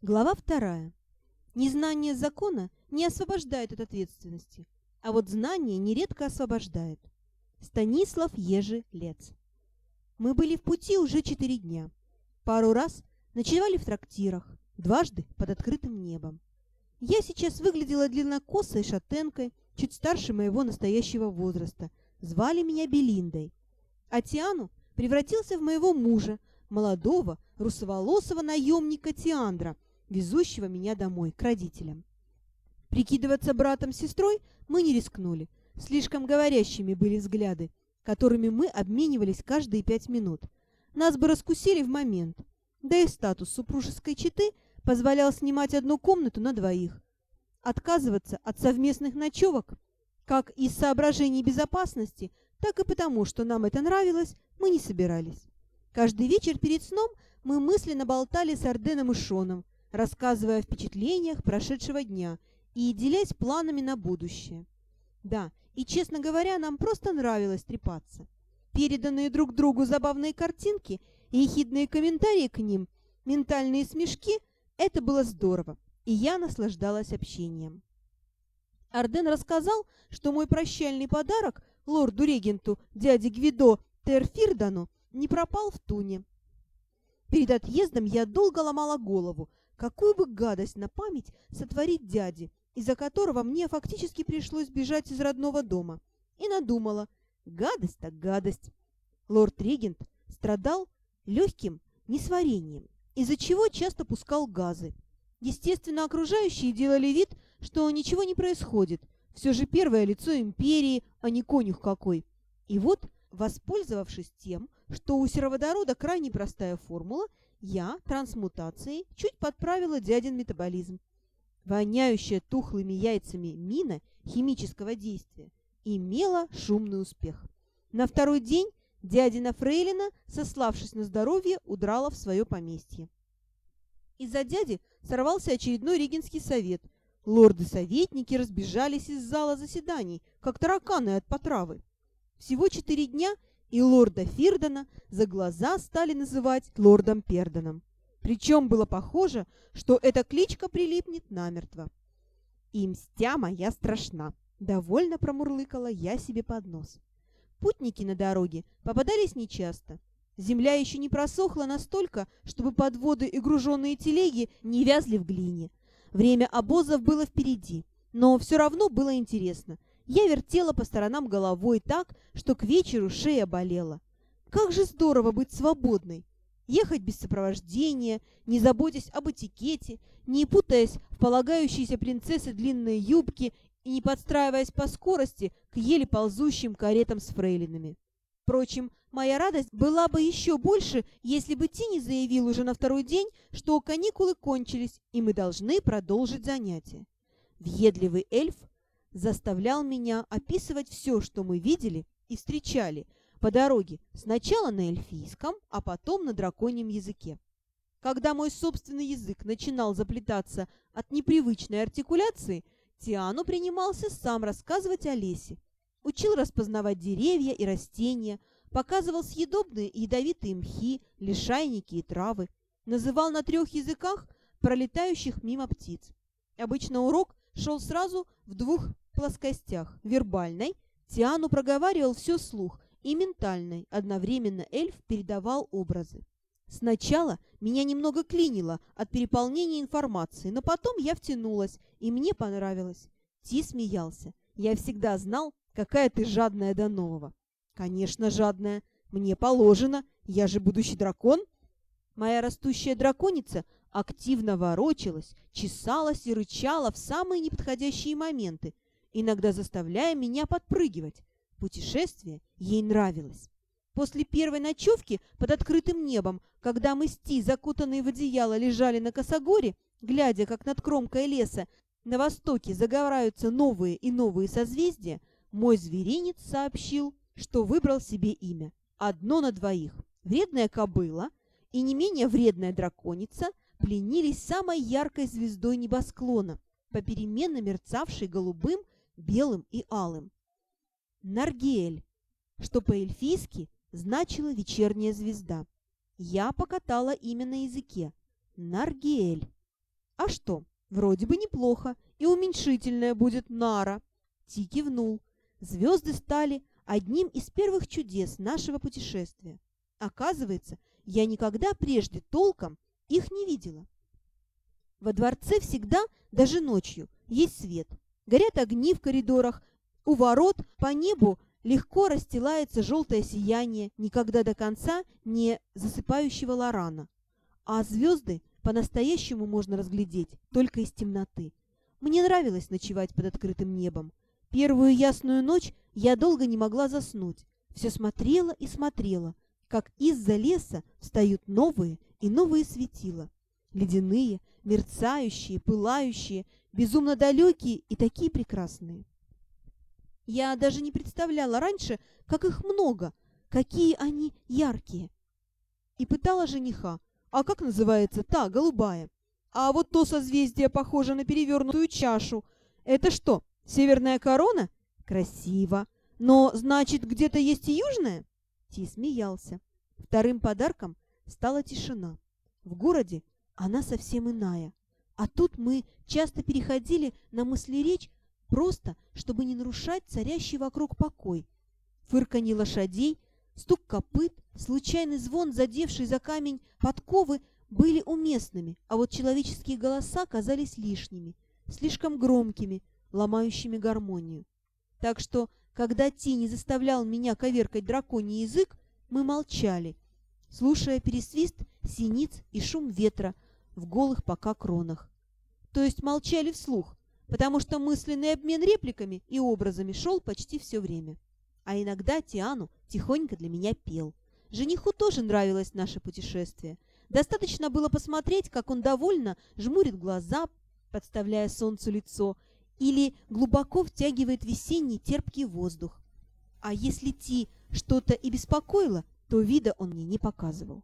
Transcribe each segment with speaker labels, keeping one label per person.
Speaker 1: Глава вторая. Незнание закона не освобождает от ответственности, а вот знание нередко освобождает. Станислав Ежи Лец. Мы были в пути уже четыре дня. Пару раз ночевали в трактирах, дважды под открытым небом. Я сейчас выглядела длиннокосой шатенкой, чуть старше моего настоящего возраста. Звали меня Белиндой. А Тиану превратился в моего мужа, молодого, русоволосого наемника Тиандра, везущего меня домой, к родителям. Прикидываться братом-сестрой мы не рискнули. Слишком говорящими были взгляды, которыми мы обменивались каждые пять минут. Нас бы раскусили в момент. Да и статус супружеской четы позволял снимать одну комнату на двоих. Отказываться от совместных ночевок, как из соображений безопасности, так и потому, что нам это нравилось, мы не собирались. Каждый вечер перед сном мы мысленно болтали с Арденом и Шоном, рассказывая о впечатлениях прошедшего дня и делясь планами на будущее. Да, и, честно говоря, нам просто нравилось трепаться. Переданные друг другу забавные картинки и ехидные комментарии к ним, ментальные смешки — это было здорово, и я наслаждалась общением. Арден рассказал, что мой прощальный подарок лорду-регенту дяде Гвидо Терфирдану не пропал в туне. Перед отъездом я долго ломала голову, какую бы гадость на память сотворить дяде, из-за которого мне фактически пришлось бежать из родного дома. И надумала, гадость так гадость. Лорд-регент страдал легким несварением, из-за чего часто пускал газы. Естественно, окружающие делали вид, что ничего не происходит. Все же первое лицо империи, а не конюх какой. И вот, воспользовавшись тем, что у сероводорода крайне простая формула, я трансмутацией чуть подправила дядин метаболизм. Воняющая тухлыми яйцами мина химического действия имела шумный успех. На второй день дядина Фрейлина, сославшись на здоровье, удрала в свое поместье. Из-за дяди сорвался очередной регенский совет. Лорды-советники разбежались из зала заседаний, как тараканы от потравы. Всего четыре дня – и лорда Фирдона за глаза стали называть лордом Пердоном. Причем было похоже, что эта кличка прилипнет намертво. «И мстя моя страшна», — довольно промурлыкала я себе под нос. Путники на дороге попадались нечасто. Земля еще не просохла настолько, чтобы подводы и груженные телеги не вязли в глине. Время обозов было впереди, но все равно было интересно — я вертела по сторонам головой так, что к вечеру шея болела. Как же здорово быть свободной! Ехать без сопровождения, не заботясь об этикете, не путаясь в полагающиеся принцессы длинные юбки и не подстраиваясь по скорости к еле ползущим каретам с фрейлинами. Впрочем, моя радость была бы еще больше, если бы Тини заявил уже на второй день, что каникулы кончились, и мы должны продолжить занятия. Въедливый эльф заставлял меня описывать все, что мы видели и встречали по дороге сначала на эльфийском, а потом на драконьем языке. Когда мой собственный язык начинал заплетаться от непривычной артикуляции, Тиану принимался сам рассказывать о лесе. Учил распознавать деревья и растения, показывал съедобные и ядовитые мхи, лишайники и травы, называл на трех языках пролетающих мимо птиц. Обычно урок шел сразу в двух плоскостях – вербальной, Тиану проговаривал все слух, и ментальной, одновременно эльф передавал образы. Сначала меня немного клинило от переполнения информации, но потом я втянулась, и мне понравилось. Ти смеялся. Я всегда знал, какая ты жадная до нового. Конечно, жадная. Мне положено. Я же будущий дракон. Моя растущая драконица активно ворочалась, чесалась и рычала в самые неподходящие моменты, иногда заставляя меня подпрыгивать. Путешествие ей нравилось. После первой ночевки под открытым небом, когда мы с Ти, закутанные в одеяло, лежали на косогоре, глядя, как над кромкой леса на востоке загораются новые и новые созвездия, мой зверинец сообщил, что выбрал себе имя. Одно на двоих. Вредная кобыла и не менее вредная драконица пленились самой яркой звездой небосклона, попеременно мерцавшей голубым белым и алым. Наргиэль, что по-эльфийски значило «вечерняя звезда». Я покатала имя на языке. Наргиэль. А что, вроде бы неплохо, и уменьшительное будет нара. Ти кивнул. Звезды стали одним из первых чудес нашего путешествия. Оказывается, я никогда прежде толком их не видела. Во дворце всегда, даже ночью, есть свет. Горят огни в коридорах, у ворот по небу легко расстилается желтое сияние, никогда до конца не засыпающего Лорана. А звезды по-настоящему можно разглядеть только из темноты. Мне нравилось ночевать под открытым небом. Первую ясную ночь я долго не могла заснуть. Все смотрела и смотрела, как из-за леса встают новые и новые светила. Ледяные, мерцающие, пылающие, безумно далекие и такие прекрасные. Я даже не представляла раньше, как их много, какие они яркие. И пытала жениха, а как называется та, голубая? А вот то созвездие похоже на перевернутую чашу. Это что, северная корона? Красиво. Но, значит, где-то есть и южная? Ти смеялся. Вторым подарком стала тишина. В городе она совсем иная. А тут мы часто переходили на мысли-речь просто, чтобы не нарушать царящий вокруг покой. Фырканье лошадей, стук копыт, случайный звон, задевший за камень подковы, были уместными, а вот человеческие голоса казались лишними, слишком громкими, ломающими гармонию. Так что, когда Ти не заставлял меня коверкать драконий язык, мы молчали, слушая пересвист синиц и шум ветра в голых пока кронах. То есть молчали вслух, потому что мысленный обмен репликами и образами шел почти все время. А иногда Тиану тихонько для меня пел. Жениху тоже нравилось наше путешествие. Достаточно было посмотреть, как он довольно жмурит глаза, подставляя солнцу лицо, или глубоко втягивает весенний терпкий воздух. А если Ти что-то и беспокоило, то вида он мне не показывал.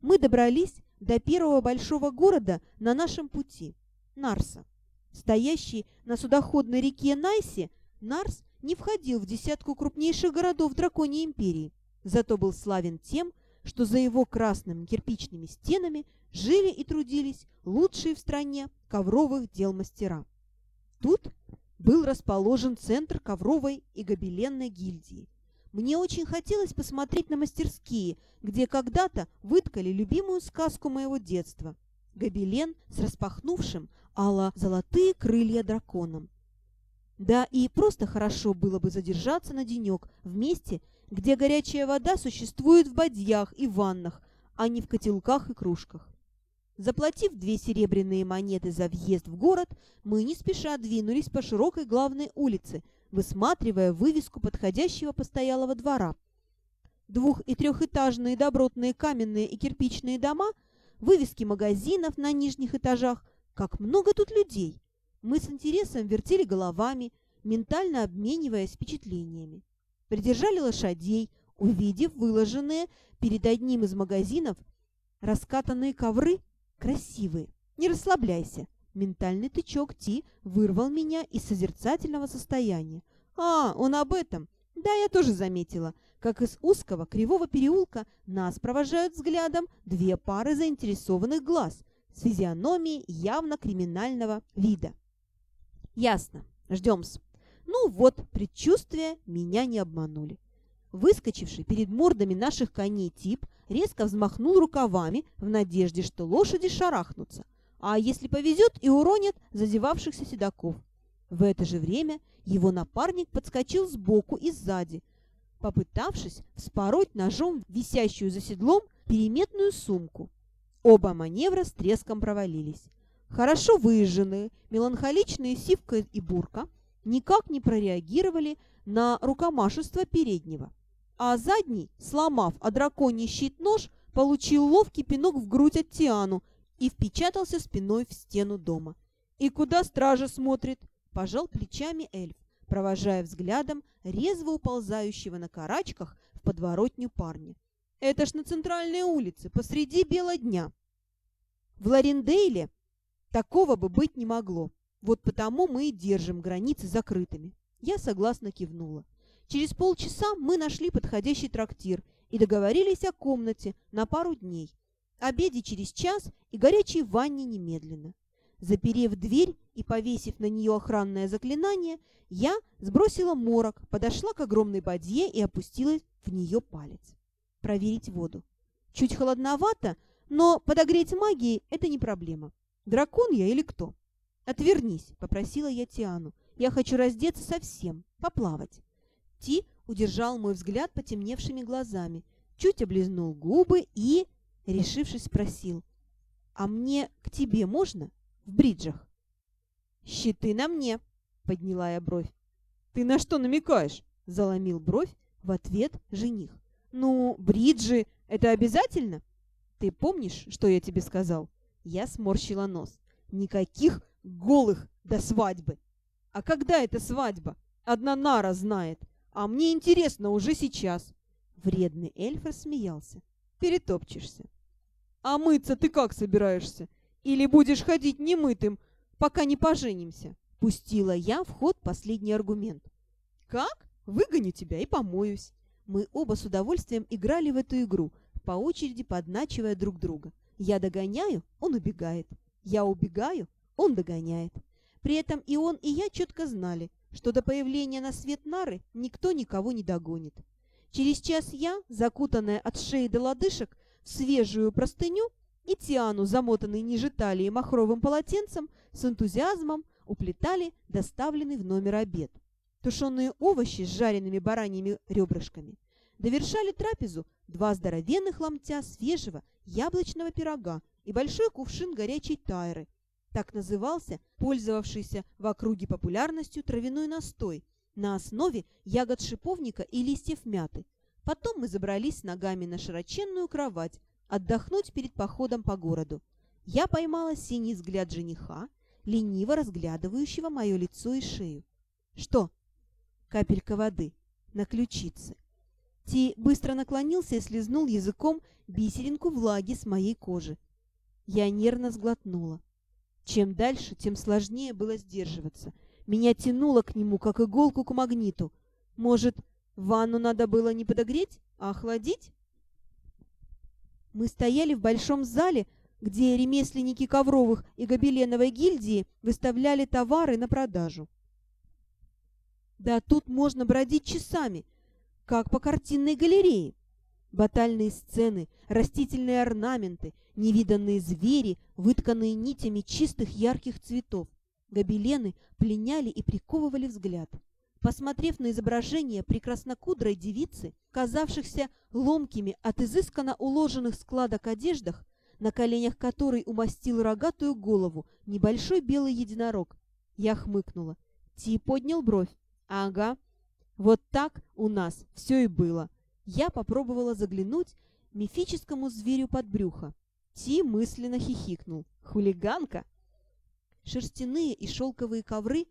Speaker 1: Мы добрались до первого большого города на нашем пути – Нарса. Стоящий на судоходной реке Найсе, Нарс не входил в десятку крупнейших городов Драконьей империи, зато был славен тем, что за его красными кирпичными стенами жили и трудились лучшие в стране ковровых дел мастера. Тут был расположен центр ковровой и гобеленной гильдии. Мне очень хотелось посмотреть на мастерские, где когда-то выткали любимую сказку моего детства – гобелен с распахнувшим ало-золотые крылья драконом. Да и просто хорошо было бы задержаться на денек в месте, где горячая вода существует в бадьях и ваннах, а не в котелках и кружках. Заплатив две серебряные монеты за въезд в город, мы не спеша двинулись по широкой главной улице, высматривая вывеску подходящего постоялого двора. Двух- и трехэтажные добротные каменные и кирпичные дома, вывески магазинов на нижних этажах, как много тут людей! Мы с интересом вертели головами, ментально обмениваясь впечатлениями. Придержали лошадей, увидев выложенные перед одним из магазинов раскатанные ковры, красивые. Не расслабляйся. Ментальный тычок Ти вырвал меня из созерцательного состояния. А, он об этом. Да, я тоже заметила, как из узкого кривого переулка нас провожают взглядом две пары заинтересованных глаз с физиономией явно криминального вида. Ясно. Ждем-с. Ну вот, предчувствия меня не обманули. Выскочивший перед мордами наших коней тип резко взмахнул рукавами в надежде, что лошади шарахнутся, а если повезет и уронят зазевавшихся седаков. В это же время его напарник подскочил сбоку и сзади, попытавшись вспороть ножом висящую за седлом переметную сумку. Оба маневра с треском провалились. Хорошо выезженные, меланхоличные Сивка и Бурка никак не прореагировали на рукомашество переднего. А задний, сломав о драконий щит нож, получил ловкий пинок в грудь от Тиану и впечатался спиной в стену дома. «И куда стража смотрит?» – пожал плечами эльф, провожая взглядом резво уползающего на карачках в подворотню парня. «Это ж на центральной улице, посреди бела дня!» В Ларендейле Такого бы быть не могло. Вот потому мы и держим границы закрытыми. Я согласно кивнула. Через полчаса мы нашли подходящий трактир и договорились о комнате на пару дней. Обеде через час и горячей ванне немедленно. Заперев дверь и повесив на нее охранное заклинание, я сбросила морок, подошла к огромной бадье и опустила в нее палец. Проверить воду. Чуть холодновато, но подогреть магией – это не проблема. Дракон я или кто? «Отвернись», – попросила я Тиану. «Я хочу раздеться совсем, поплавать». Ти удержал мой взгляд потемневшими глазами, чуть облизнул губы и, решившись, спросил, «А мне к тебе можно в бриджах?» «Щиты на мне», — подняла я бровь. «Ты на что намекаешь?» — заломил бровь в ответ жених. «Ну, бриджи — это обязательно?» «Ты помнишь, что я тебе сказал?» Я сморщила нос. «Никаких голых до свадьбы!» «А когда это свадьба? Одна Нара знает. А мне интересно уже сейчас. Вредный эльф рассмеялся. Перетопчешься. А мыться ты как собираешься? Или будешь ходить немытым, пока не поженимся? Пустила я в ход последний аргумент. Как? Выгоню тебя и помоюсь. Мы оба с удовольствием играли в эту игру, по очереди подначивая друг друга. Я догоняю, он убегает. Я убегаю, он догоняет. При этом и он, и я четко знали, что до появления на свет Нары никто никого не догонит. Через час я, закутанная от шеи до лодыжек свежую простыню, и Тиану, замотанный ниже талии махровым полотенцем, с энтузиазмом уплетали доставленный в номер обед. Тушеные овощи с жареными бараньими ребрышками. Довершали трапезу два здоровенных ломтя свежего яблочного пирога и большой кувшин горячей тайры – так назывался пользовавшийся в округе популярностью травяной настой на основе ягод шиповника и листьев мяты. Потом мы забрались ногами на широченную кровать, отдохнуть перед походом по городу. Я поймала синий взгляд жениха, лениво разглядывающего мое лицо и шею. «Что?» «Капелька воды. На ключице». Ти быстро наклонился и слезнул языком бисеринку влаги с моей кожи. Я нервно сглотнула. Чем дальше, тем сложнее было сдерживаться. Меня тянуло к нему, как иголку к магниту. Может, ванну надо было не подогреть, а охладить? Мы стояли в большом зале, где ремесленники ковровых и гобеленовой гильдии выставляли товары на продажу. Да тут можно бродить часами, как по картинной галерее. Батальные сцены, растительные орнаменты, невиданные звери, вытканные нитями чистых ярких цветов. Гобелены пленяли и приковывали взгляд. Посмотрев на изображение прекраснокудрой девицы, казавшихся ломкими от изысканно уложенных складок одеждах, на коленях которой умастил рогатую голову небольшой белый единорог, я хмыкнула. Ти поднял бровь. «Ага, вот так у нас все и было». Я попробовала заглянуть мифическому зверю под брюхо. Ти мысленно хихикнул. «Хулиганка!» Шерстяные и шелковые ковры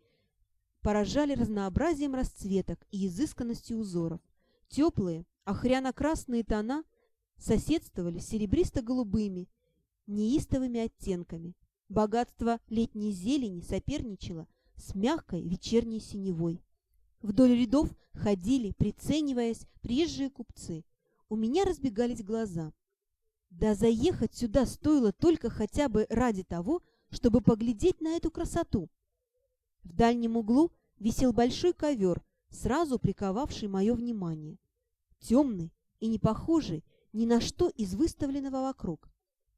Speaker 1: поражали разнообразием расцветок и изысканностью узоров. Теплые, охряно-красные тона соседствовали с серебристо-голубыми, неистовыми оттенками. Богатство летней зелени соперничало с мягкой вечерней синевой. Вдоль рядов ходили, прицениваясь, приезжие купцы. У меня разбегались глаза. Да заехать сюда стоило только хотя бы ради того, чтобы поглядеть на эту красоту. В дальнем углу висел большой ковер, сразу приковавший мое внимание. Темный и не похожий ни на что из выставленного вокруг.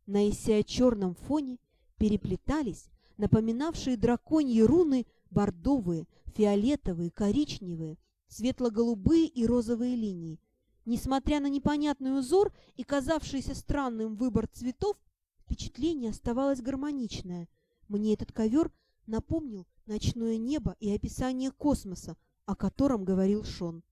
Speaker 1: На исия черном фоне переплетались напоминавшие драконьи руны бордовые, фиолетовые, коричневые, светло-голубые и розовые линии. Несмотря на непонятный узор и казавшийся странным выбор цветов, впечатление оставалось гармоничное. Мне этот ковер напомнил ночное небо и описание космоса, о котором говорил Шон.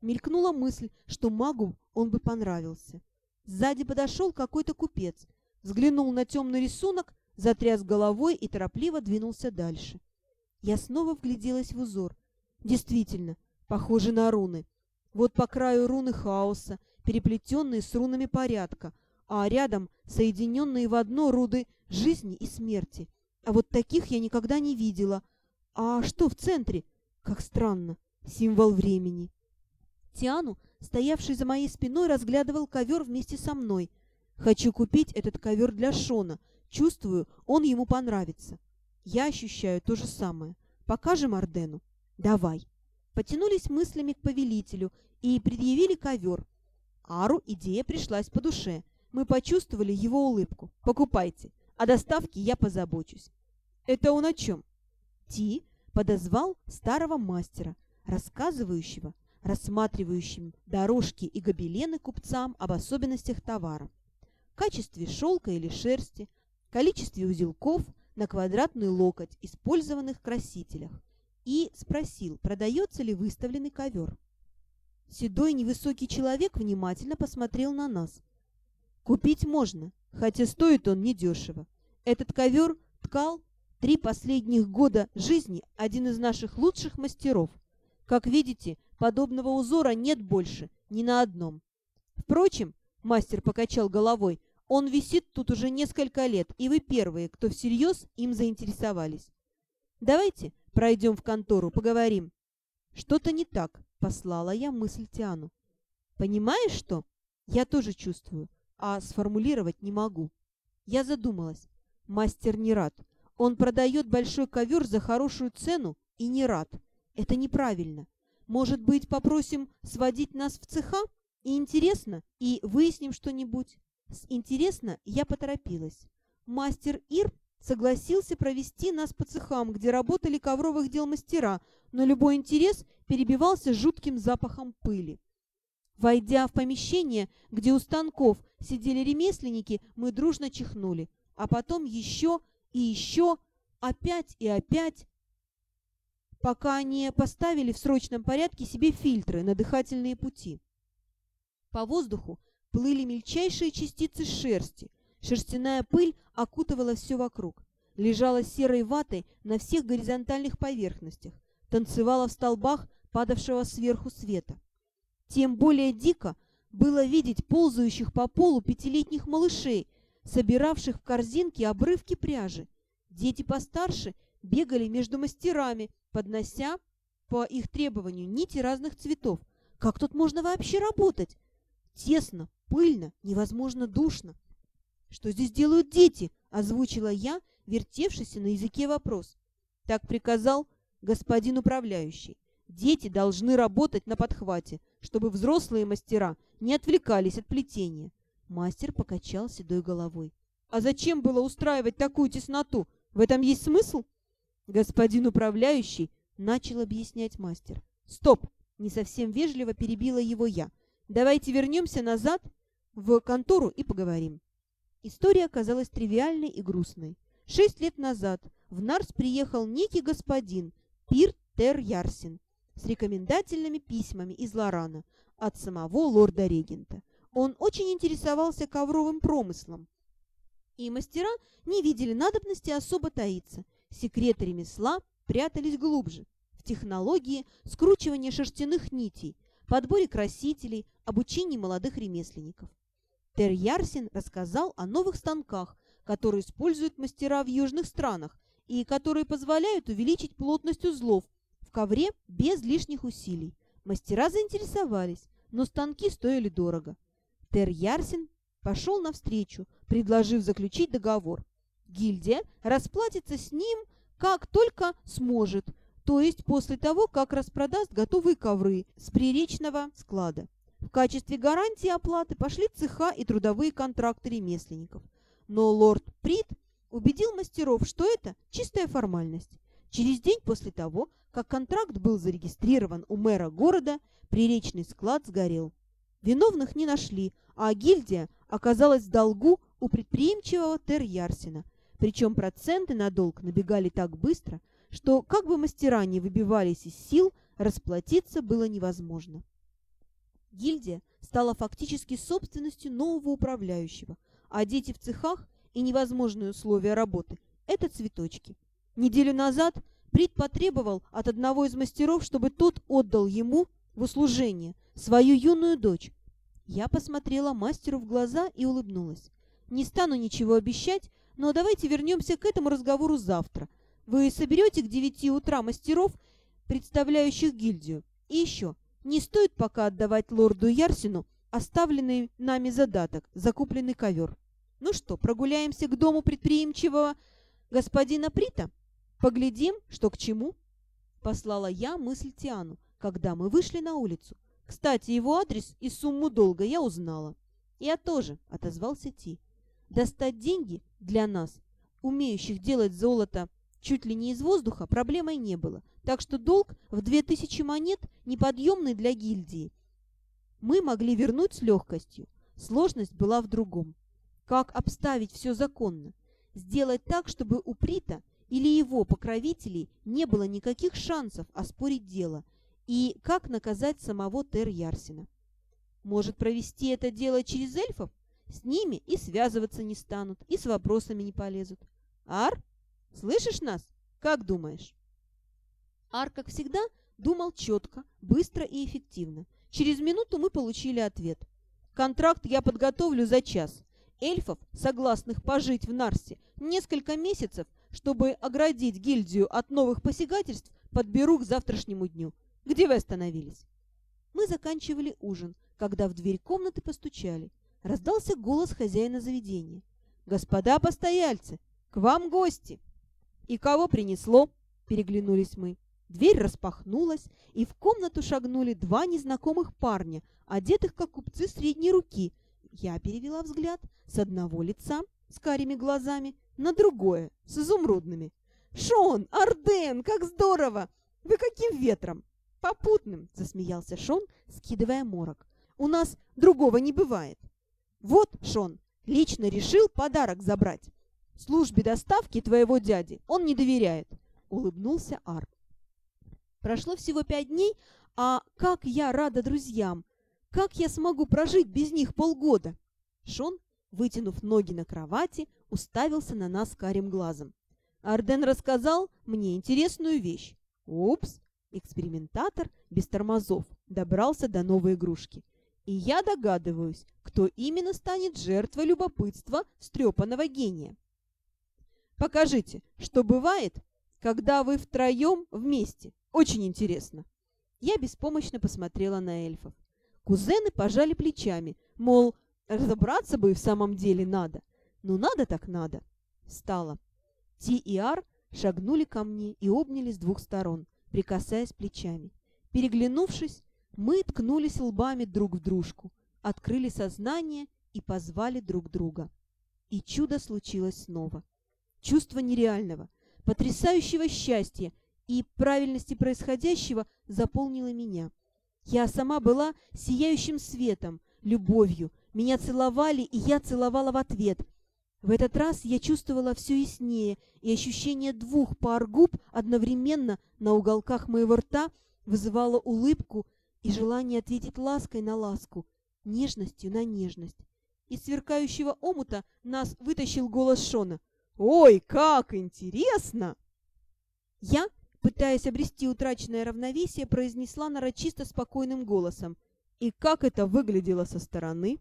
Speaker 1: Мелькнула мысль, что магу он бы понравился. Сзади подошел какой-то купец, взглянул на темный рисунок, затряс головой и торопливо двинулся дальше. Я снова вгляделась в узор. Действительно, похоже на руны. Вот по краю руны хаоса, переплетенные с рунами порядка, а рядом соединенные в одно руды жизни и смерти. А вот таких я никогда не видела. А что в центре? Как странно. Символ времени. Тиану, стоявший за моей спиной, разглядывал ковер вместе со мной. Хочу купить этот ковер для Шона. Чувствую, он ему понравится. Я ощущаю то же самое. Покажем Ардену? Давай. Потянулись мыслями к повелителю и предъявили ковер. Ару идея пришлась по душе. Мы почувствовали его улыбку. Покупайте. О доставке я позабочусь. Это он о чем? Ти подозвал старого мастера, рассказывающего, рассматривающим дорожки и гобелены купцам об особенностях товара, качестве шелка или шерсти, количестве узелков на квадратный локоть, использованных красителях, и спросил, продается ли выставленный ковер. Седой невысокий человек внимательно посмотрел на нас. «Купить можно, хотя стоит он недешево. Этот ковер ткал три последних года жизни один из наших лучших мастеров. Как видите, подобного узора нет больше ни на одном. Впрочем, мастер покачал головой, он висит тут уже несколько лет, и вы первые, кто всерьез им заинтересовались. Давайте пройдем в контору, поговорим. Что-то не так, послала я мысль Тиану. Понимаешь что? Я тоже чувствую, а сформулировать не могу. Я задумалась. Мастер не рад. Он продает большой ковер за хорошую цену и не рад. Это неправильно. Может быть, попросим сводить нас в цеха? И интересно, и выясним что-нибудь. С интересно я поторопилась. Мастер Ир согласился провести нас по цехам, где работали ковровых дел мастера, но любой интерес перебивался жутким запахом пыли. Войдя в помещение, где у станков сидели ремесленники, мы дружно чихнули, а потом еще и еще, опять и опять, пока не поставили в срочном порядке себе фильтры на дыхательные пути. По воздуху плыли мельчайшие частицы шерсти. Шерстяная пыль окутывала все вокруг. Лежала серой ватой на всех горизонтальных поверхностях. Танцевала в столбах падавшего сверху света. Тем более дико было видеть ползающих по полу пятилетних малышей, собиравших в корзинки обрывки пряжи. Дети постарше бегали между мастерами, поднося по их требованию нити разных цветов. Как тут можно вообще работать? Тесно, пыльно, невозможно душно. «Что здесь делают дети?» — озвучила я, вертевшийся на языке вопрос. Так приказал господин управляющий. Дети должны работать на подхвате, чтобы взрослые мастера не отвлекались от плетения. Мастер покачал седой головой. «А зачем было устраивать такую тесноту? В этом есть смысл?» Господин управляющий начал объяснять мастер. «Стоп!» — не совсем вежливо перебила его я. «Давайте вернемся назад в контору и поговорим». История оказалась тривиальной и грустной. Шесть лет назад в Нарс приехал некий господин Пир Тер Ярсин с рекомендательными письмами из Лорана от самого лорда-регента. Он очень интересовался ковровым промыслом, и мастера не видели надобности особо таиться. Секреты ремесла прятались глубже, в технологии скручивания шерстяных нитей, подборе красителей, обучении молодых ремесленников. Тер Ярсин рассказал о новых станках, которые используют мастера в южных странах и которые позволяют увеличить плотность узлов в ковре без лишних усилий. Мастера заинтересовались, но станки стоили дорого. Тер Ярсин пошел навстречу, предложив заключить договор. Гильдия расплатится с ним как только сможет, то есть после того, как распродаст готовые ковры с приречного склада. В качестве гарантии оплаты пошли цеха и трудовые контракты ремесленников. Но лорд Прид убедил мастеров, что это чистая формальность. Через день после того, как контракт был зарегистрирован у мэра города, приречный склад сгорел. Виновных не нашли, а гильдия оказалась в долгу у предприимчивого Тер Ярсина. Причем проценты на долг набегали так быстро, что, как бы мастера не выбивались из сил, расплатиться было невозможно. Гильдия стала фактически собственностью нового управляющего, а дети в цехах и невозможные условия работы – это цветочки. Неделю назад Прит потребовал от одного из мастеров, чтобы тот отдал ему в услужение свою юную дочь. Я посмотрела мастеру в глаза и улыбнулась. Не стану ничего обещать, но давайте вернемся к этому разговору завтра. Вы соберете к девяти утра мастеров, представляющих гильдию. И еще – не стоит пока отдавать лорду Ярсину оставленный нами задаток, закупленный ковер. Ну что, прогуляемся к дому предприимчивого господина Прита? Поглядим, что к чему. Послала я мысль Тиану, когда мы вышли на улицу. Кстати, его адрес и сумму долга я узнала. Я тоже, отозвался Ти. Достать деньги для нас, умеющих делать золото чуть ли не из воздуха, проблемой не было. Так что долг в две тысячи монет неподъемный для гильдии. Мы могли вернуть с легкостью. Сложность была в другом. Как обставить все законно? Сделать так, чтобы у Прита или его покровителей не было никаких шансов оспорить дело, и как наказать самого Тер Ярсина. Может провести это дело через эльфов? С ними и связываться не станут, и с вопросами не полезут. Ар, слышишь нас? Как думаешь? Ар, как всегда, думал четко, быстро и эффективно. Через минуту мы получили ответ. Контракт я подготовлю за час. Эльфов, согласных пожить в Нарсе несколько месяцев, чтобы оградить гильдию от новых посягательств, подберу к завтрашнему дню. Где вы остановились? Мы заканчивали ужин, когда в дверь комнаты постучали. Раздался голос хозяина заведения. «Господа постояльцы, к вам гости!» «И кого принесло?» – переглянулись мы. Дверь распахнулась, и в комнату шагнули два незнакомых парня, одетых как купцы средней руки. Я перевела взгляд с одного лица с карими глазами на другое с изумрудными. «Шон! Арден! Как здорово! Вы каким ветром?» «Попутным!» — засмеялся Шон, скидывая морок. «У нас другого не бывает!» «Вот, Шон, лично решил подарок забрать. Службе доставки твоего дяди он не доверяет!» — улыбнулся Арк. Прошло всего пять дней, а как я рада друзьям! Как я смогу прожить без них полгода? Шон, вытянув ноги на кровати, уставился на нас карим глазом. Арден рассказал мне интересную вещь. Упс! Экспериментатор без тормозов добрался до новой игрушки. И я догадываюсь, кто именно станет жертвой любопытства встрепанного гения. Покажите, что бывает, когда вы втроем вместе. Очень интересно. Я беспомощно посмотрела на эльфов. Кузены пожали плечами, мол, разобраться бы и в самом деле надо. Ну надо так надо. Встала. Ти и Ар шагнули ко мне и обняли с двух сторон, прикасаясь плечами. Переглянувшись, мы ткнулись лбами друг в дружку, открыли сознание и позвали друг друга. И чудо случилось снова. Чувство нереального, потрясающего счастья и правильности происходящего заполнило меня. Я сама была сияющим светом, любовью. Меня целовали, и я целовала в ответ. В этот раз я чувствовала все яснее, и ощущение двух пар губ одновременно на уголках моего рта вызывало улыбку и желание ответить лаской на ласку, нежностью на нежность. Из сверкающего омута нас вытащил голос Шона. «Ой, как интересно!» Я пытаясь обрести утраченное равновесие, произнесла нарочисто спокойным голосом. «И как это выглядело со стороны?»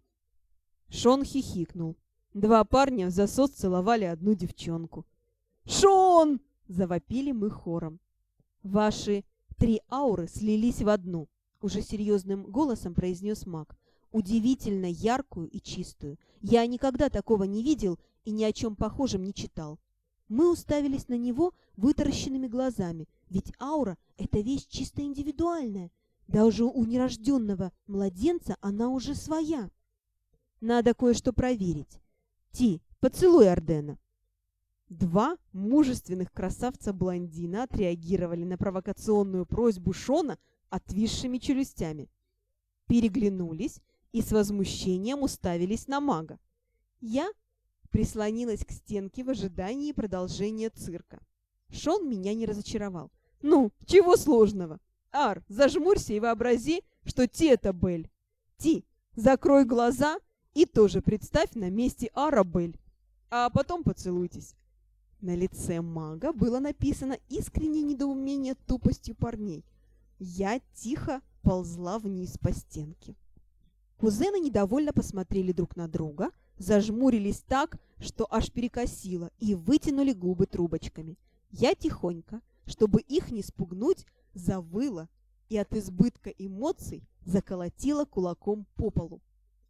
Speaker 1: Шон хихикнул. Два парня в засос целовали одну девчонку. «Шон!» — завопили мы хором. «Ваши три ауры слились в одну», — уже серьезным голосом произнес маг. «Удивительно яркую и чистую. Я никогда такого не видел и ни о чем похожем не читал. Мы уставились на него вытаращенными глазами, ведь аура — это вещь чисто индивидуальная. Даже у нерожденного младенца она уже своя. Надо кое-что проверить. Ти, поцелуй Ардена. Два мужественных красавца-блондина отреагировали на провокационную просьбу Шона отвисшими челюстями. Переглянулись и с возмущением уставились на мага. Я прислонилась к стенке в ожидании продолжения цирка. Шон меня не разочаровал. «Ну, чего сложного? Ар, зажмурься и вообрази, что Ти это Бель. Ти, закрой глаза и тоже представь на месте Ара Бель. А потом поцелуйтесь». На лице мага было написано искреннее недоумение тупостью парней. Я тихо ползла вниз по стенке. Кузены недовольно посмотрели друг на друга, зажмурились так, что аж перекосило, и вытянули губы трубочками. Я тихонько, чтобы их не спугнуть, завыла и от избытка эмоций заколотила кулаком по полу.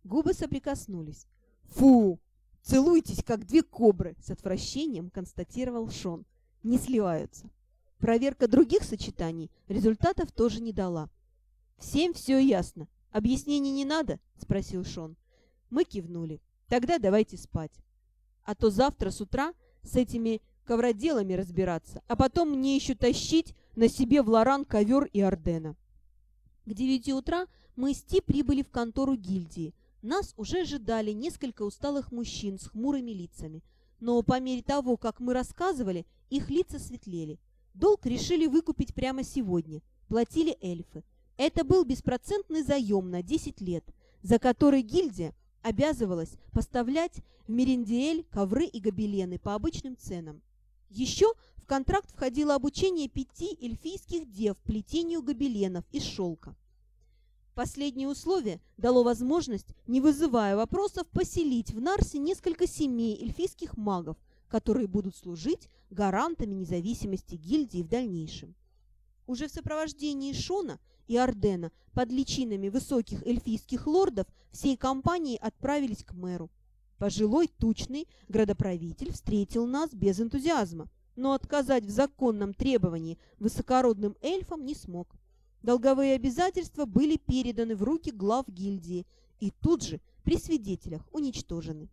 Speaker 1: Губы соприкоснулись. «Фу! Целуйтесь, как две кобры!» — с отвращением констатировал Шон. не сливаются. Проверка других сочетаний результатов тоже не дала. «Всем все ясно. Объяснений не надо?» – спросил Шон. Мы кивнули. «Тогда давайте спать. А то завтра с утра с этими ковроделами разбираться, а потом мне еще тащить на себе в Лоран ковер и Ордена». К девяти утра мы с Ти прибыли в контору гильдии. Нас уже ожидали несколько усталых мужчин с хмурыми лицами. Но по мере того, как мы рассказывали, их лица светлели. Долг решили выкупить прямо сегодня. Платили эльфы. Это был беспроцентный заем на 10 лет, за который гильдия обязывалась поставлять в Мериндиэль ковры и гобелены по обычным ценам. Еще в контракт входило обучение пяти эльфийских дев плетению гобеленов из шелка. Последнее условие дало возможность, не вызывая вопросов, поселить в Нарсе несколько семей эльфийских магов, которые будут служить гарантами независимости гильдии в дальнейшем. Уже в сопровождении Шона и Ордена под личинами высоких эльфийских лордов всей компанией отправились к мэру. Пожилой, тучный градоправитель встретил нас без энтузиазма, но отказать в законном требовании высокородным эльфам не смог. Долговые обязательства были переданы в руки глав гильдии и тут же при свидетелях уничтожены.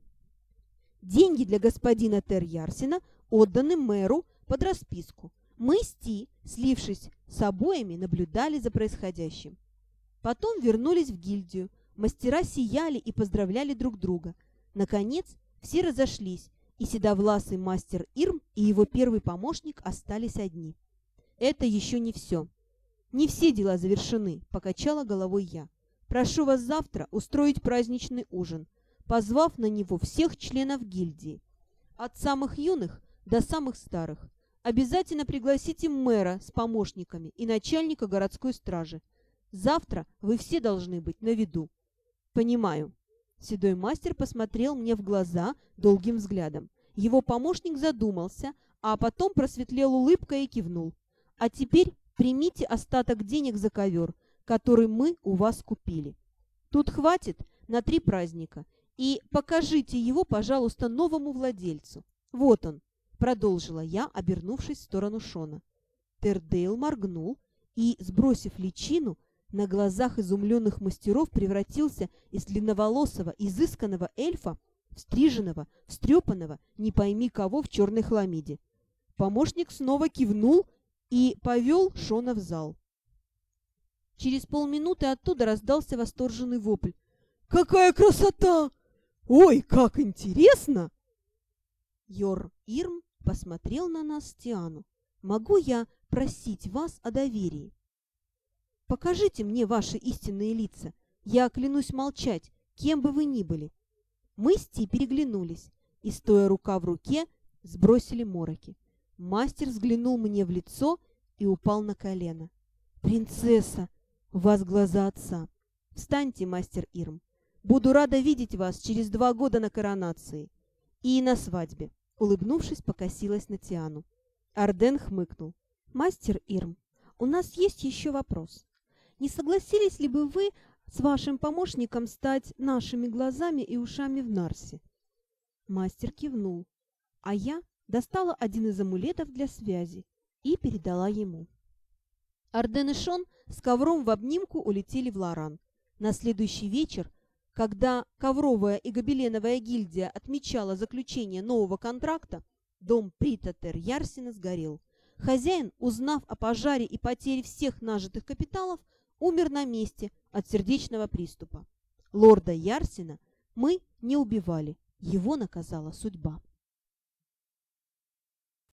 Speaker 1: Деньги для господина Тер-Ярсина отданы мэру под расписку. Мы с Ти, слившись с обоями, наблюдали за происходящим. Потом вернулись в гильдию. Мастера сияли и поздравляли друг друга. Наконец, все разошлись, и седовласый мастер Ирм и его первый помощник остались одни. Это еще не все. Не все дела завершены, покачала головой я. Прошу вас завтра устроить праздничный ужин, позвав на него всех членов гильдии. От самых юных до самых старых. Обязательно пригласите мэра с помощниками и начальника городской стражи. Завтра вы все должны быть на виду. Понимаю. Седой мастер посмотрел мне в глаза долгим взглядом. Его помощник задумался, а потом просветлел улыбкой и кивнул. А теперь примите остаток денег за ковер, который мы у вас купили. Тут хватит на три праздника. И покажите его, пожалуйста, новому владельцу. Вот он, продолжила я, обернувшись в сторону Шона. Тердейл моргнул и, сбросив личину, на глазах изумленных мастеров превратился из длинноволосого, изысканного эльфа встриженного, встрепанного, не пойми кого в черной хламиде. Помощник снова кивнул и повел Шона в зал. Через полминуты оттуда раздался восторженный вопль. «Какая красота! Ой, как интересно!» Йор Ирм посмотрел на нас Тиану. «Могу я просить вас о доверии?» «Покажите мне ваши истинные лица. Я клянусь молчать, кем бы вы ни были». Мы с Ти переглянулись и, стоя рука в руке, сбросили мороки. Мастер взглянул мне в лицо и упал на колено. «Принцесса! Вас глаза отца! Встаньте, мастер Ирм! Буду рада видеть вас через два года на коронации и на свадьбе!» Улыбнувшись, покосилась на Тиану. Арден хмыкнул. «Мастер Ирм, у нас есть еще вопрос. Не согласились ли бы вы с вашим помощником стать нашими глазами и ушами в Нарсе?» Мастер кивнул, а я достала один из амулетов для связи и передала ему. Арден и Шон с ковром в обнимку улетели в Лоран. На следующий вечер, когда ковровая и гобеленовая гильдия отмечала заключение нового контракта, дом Притатер Ярсина сгорел. Хозяин, узнав о пожаре и потере всех нажитых капиталов, умер на месте от сердечного приступа. Лорда Ярсина мы не убивали, его наказала судьба.